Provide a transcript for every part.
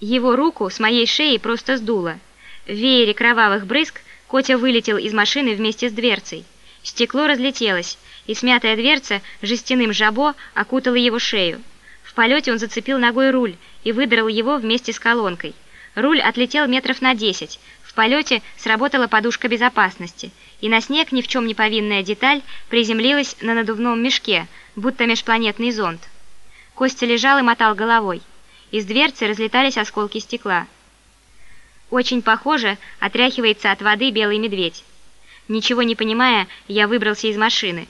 Его руку с моей шеи просто сдуло. В веере кровавых брызг Котя вылетел из машины вместе с дверцей. Стекло разлетелось, и смятая дверца жестяным жабо окутала его шею. В полете он зацепил ногой руль и выдрал его вместе с колонкой. Руль отлетел метров на десять. В полете сработала подушка безопасности, и на снег ни в чем не повинная деталь приземлилась на надувном мешке, будто межпланетный зонд. Костя лежал и мотал головой. Из дверцы разлетались осколки стекла. Очень похоже, отряхивается от воды белый медведь. Ничего не понимая, я выбрался из машины.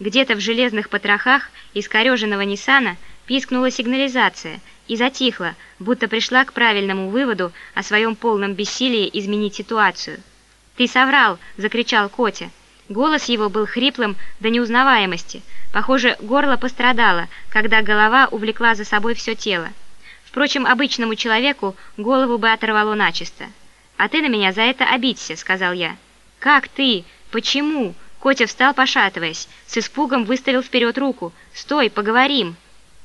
Где-то в железных потрохах искореженного Ниссана пискнула сигнализация и затихла, будто пришла к правильному выводу о своем полном бессилии изменить ситуацию. «Ты соврал!» – закричал Котя. Голос его был хриплым до неузнаваемости. Похоже, горло пострадало, когда голова увлекла за собой все тело. Впрочем, обычному человеку голову бы оторвало начисто. «А ты на меня за это обидься», — сказал я. «Как ты? Почему?» Котя встал, пошатываясь, с испугом выставил вперед руку. «Стой, поговорим!»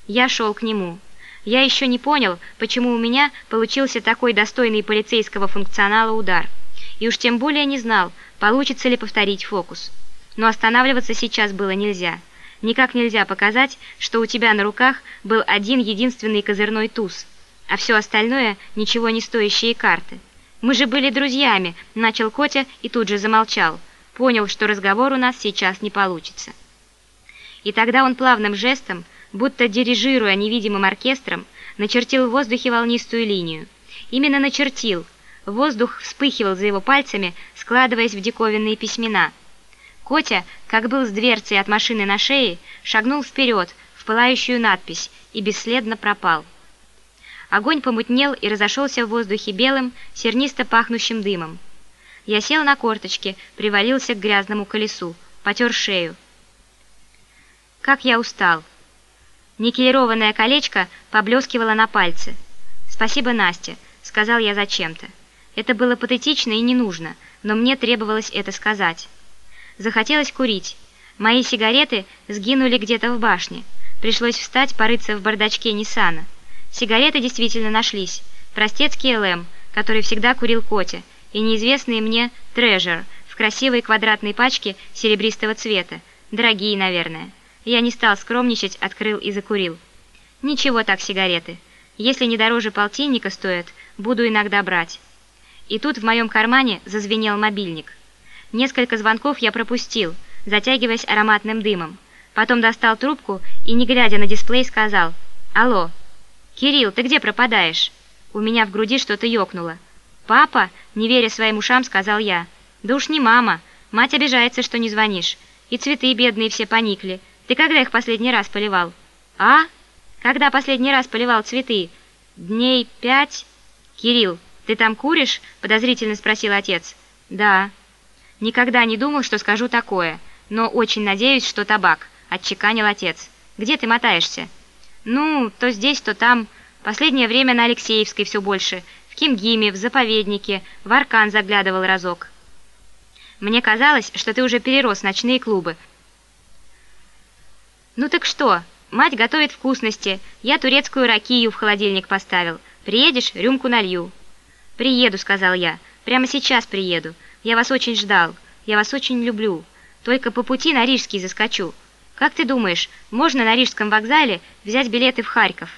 Я шел к нему. Я еще не понял, почему у меня получился такой достойный полицейского функционала удар. И уж тем более не знал, получится ли повторить фокус. Но останавливаться сейчас было нельзя. Никак нельзя показать, что у тебя на руках был один единственный козырной туз, а все остальное – ничего не стоящие карты. «Мы же были друзьями», – начал Котя и тут же замолчал. Понял, что разговор у нас сейчас не получится. И тогда он плавным жестом, будто дирижируя невидимым оркестром, начертил в воздухе волнистую линию. Именно начертил. Воздух вспыхивал за его пальцами, складываясь в диковинные письмена – Котя, как был с дверцей от машины на шее, шагнул вперед в пылающую надпись и бесследно пропал. Огонь помутнел и разошелся в воздухе белым, сернисто пахнущим дымом. Я сел на корточки, привалился к грязному колесу, потер шею. Как я устал. Никелированное колечко поблескивало на пальце. «Спасибо, Настя», — сказал я зачем-то. Это было патетично и не нужно, но мне требовалось это сказать. Захотелось курить. Мои сигареты сгинули где-то в башне. Пришлось встать, порыться в бардачке Ниссана. Сигареты действительно нашлись. Простецкий ЛМ, который всегда курил Котя, и неизвестный мне Трежер в красивой квадратной пачке серебристого цвета. Дорогие, наверное. Я не стал скромничать, открыл и закурил. Ничего так сигареты. Если не дороже полтинника стоят, буду иногда брать. И тут в моем кармане зазвенел мобильник. Несколько звонков я пропустил, затягиваясь ароматным дымом. Потом достал трубку и, не глядя на дисплей, сказал «Алло, Кирилл, ты где пропадаешь?» У меня в груди что-то ёкнуло. «Папа?» – не веря своим ушам, сказал я. «Да уж не мама. Мать обижается, что не звонишь. И цветы бедные все поникли. Ты когда их последний раз поливал?» «А? Когда последний раз поливал цветы? Дней пять?» «Кирилл, ты там куришь?» – подозрительно спросил отец. «Да». «Никогда не думал, что скажу такое, но очень надеюсь, что табак», — отчеканил отец. «Где ты мотаешься?» «Ну, то здесь, то там. Последнее время на Алексеевской все больше. В Кимгиме, в заповеднике, в Аркан заглядывал разок». «Мне казалось, что ты уже перерос ночные клубы». «Ну так что? Мать готовит вкусности. Я турецкую ракию в холодильник поставил. Приедешь, рюмку налью». «Приеду», — сказал я. «Прямо сейчас приеду. Я вас очень ждал. Я вас очень люблю. Только по пути на Рижский заскочу. Как ты думаешь, можно на Рижском вокзале взять билеты в Харьков?»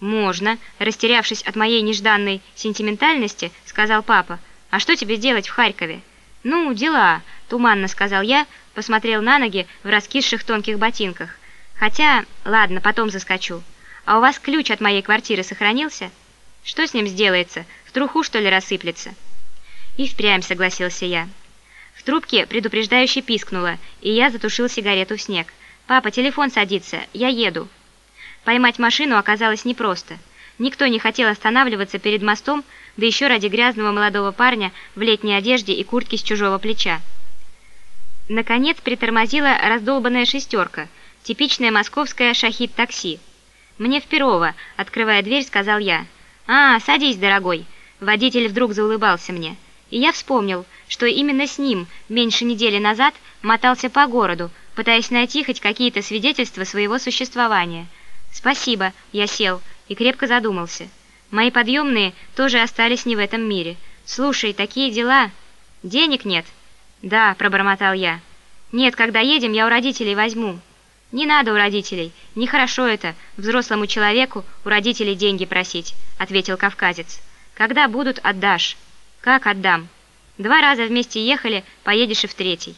«Можно», – растерявшись от моей нежданной сентиментальности, сказал папа. «А что тебе делать в Харькове?» «Ну, дела», – туманно сказал я, посмотрел на ноги в раскисших тонких ботинках. «Хотя, ладно, потом заскочу. А у вас ключ от моей квартиры сохранился?» «Что с ним сделается? В труху, что ли, рассыплется?» И впрямь согласился я. В трубке предупреждающе пискнуло, и я затушил сигарету в снег. «Папа, телефон садится, я еду». Поймать машину оказалось непросто. Никто не хотел останавливаться перед мостом, да еще ради грязного молодого парня в летней одежде и куртке с чужого плеча. Наконец притормозила раздолбанная шестерка, типичное московское шахид-такси. «Мне в Перово», — открывая дверь, сказал я. «А, садись, дорогой». Водитель вдруг заулыбался мне. И я вспомнил, что именно с ним меньше недели назад мотался по городу, пытаясь найти хоть какие-то свидетельства своего существования. «Спасибо», — я сел и крепко задумался. Мои подъемные тоже остались не в этом мире. Слушай, такие дела... Денег нет? Да, пробормотал я. Нет, когда едем, я у родителей возьму. Не надо у родителей. Нехорошо это, взрослому человеку у родителей деньги просить, ответил кавказец. Когда будут, отдашь. Как отдам? Два раза вместе ехали, поедешь и в третий.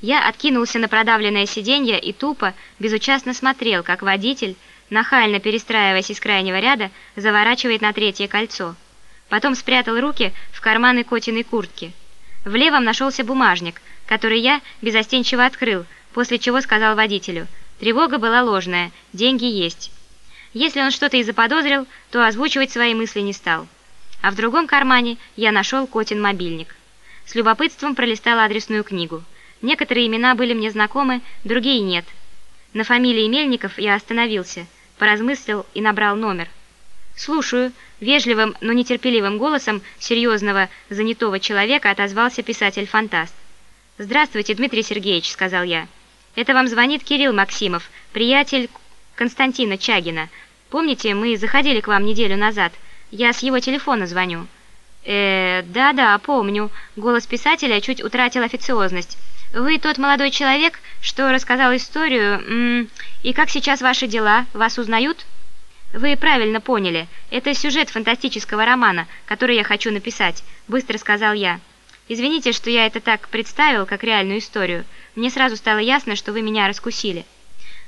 Я откинулся на продавленное сиденье и тупо, безучастно смотрел, как водитель, нахально перестраиваясь из крайнего ряда, заворачивает на третье кольцо. Потом спрятал руки в карманы котиной куртки. В левом нашелся бумажник, который я безостенчиво открыл, после чего сказал водителю, тревога была ложная, деньги есть. Если он что-то и заподозрил, то озвучивать свои мысли не стал. А в другом кармане я нашел котин мобильник. С любопытством пролистал адресную книгу. Некоторые имена были мне знакомы, другие нет. На фамилии Мельников я остановился, поразмыслил и набрал номер. «Слушаю», — вежливым, но нетерпеливым голосом серьезного, занятого человека отозвался писатель-фантаст. «Здравствуйте, Дмитрий Сергеевич», — сказал я. «Это вам звонит Кирилл Максимов, приятель Константина Чагина. Помните, мы заходили к вам неделю назад? Я с его телефона звоню». «Э, да-да, помню». Голос писателя чуть утратил официозность. «Вы тот молодой человек, что рассказал историю... М -м, и как сейчас ваши дела? Вас узнают?» «Вы правильно поняли. Это сюжет фантастического романа, который я хочу написать», — быстро сказал я. «Извините, что я это так представил, как реальную историю. Мне сразу стало ясно, что вы меня раскусили».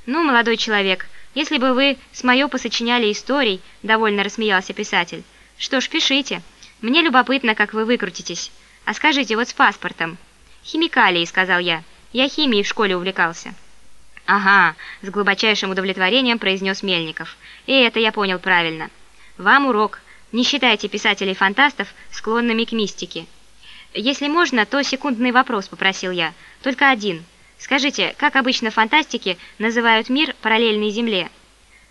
«Ну, молодой человек, если бы вы с моё посочиняли историй», — довольно рассмеялся писатель. «Что ж, пишите. Мне любопытно, как вы выкрутитесь. А скажите, вот с паспортом». «Химикалии», — сказал я. «Я химией в школе увлекался». «Ага», — с глубочайшим удовлетворением произнес Мельников. «И это я понял правильно. Вам урок. Не считайте писателей-фантастов склонными к мистике». «Если можно, то секундный вопрос», — попросил я. «Только один. Скажите, как обычно в фантастике называют мир параллельной Земле?»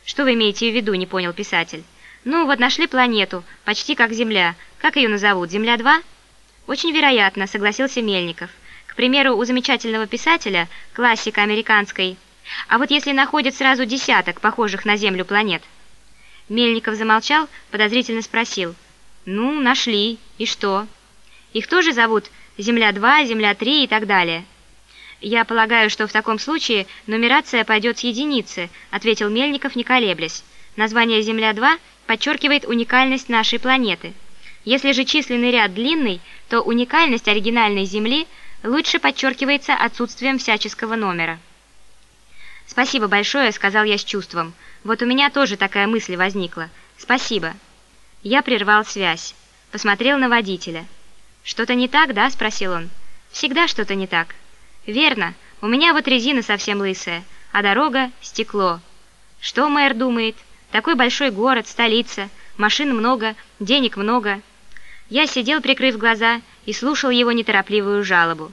«Что вы имеете в виду?» — не понял писатель. «Ну, вот нашли планету, почти как Земля. Как ее назовут? Земля-2?» «Очень вероятно», — согласился Мельников. К примеру, у замечательного писателя, классика американской, а вот если находят сразу десяток похожих на Землю планет? Мельников замолчал, подозрительно спросил. «Ну, нашли. И что?» «Их тоже зовут Земля-2, Земля-3 и так далее?» «Я полагаю, что в таком случае нумерация пойдет с единицы», ответил Мельников, не колеблясь. «Название Земля-2 подчеркивает уникальность нашей планеты. Если же численный ряд длинный, то уникальность оригинальной Земли – лучше подчеркивается отсутствием всяческого номера. «Спасибо большое», — сказал я с чувством. «Вот у меня тоже такая мысль возникла. Спасибо». Я прервал связь. Посмотрел на водителя. «Что-то не так, да?» — спросил он. «Всегда что-то не так». «Верно. У меня вот резина совсем лысая, а дорога — стекло». «Что мэр думает? Такой большой город, столица, машин много, денег много». Я сидел, прикрыв глаза, и слушал его неторопливую жалобу.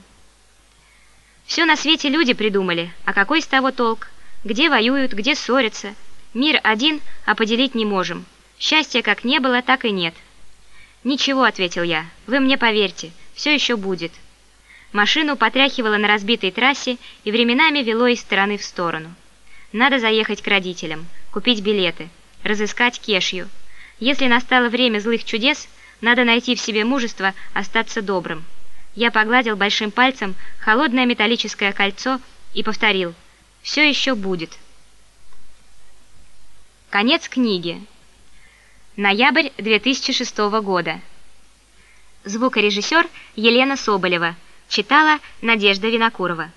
Все на свете люди придумали, а какой с того толк? Где воюют, где ссорятся? Мир один, а поделить не можем. Счастья как не было, так и нет. «Ничего», — ответил я, — «вы мне поверьте, все еще будет». Машину потряхивало на разбитой трассе и временами вело из стороны в сторону. Надо заехать к родителям, купить билеты, разыскать кешью. Если настало время злых чудес — надо найти в себе мужество остаться добрым. Я погладил большим пальцем холодное металлическое кольцо и повторил «Все еще будет». Конец книги. Ноябрь 2006 года. Звукорежиссер Елена Соболева. Читала Надежда Винокурова.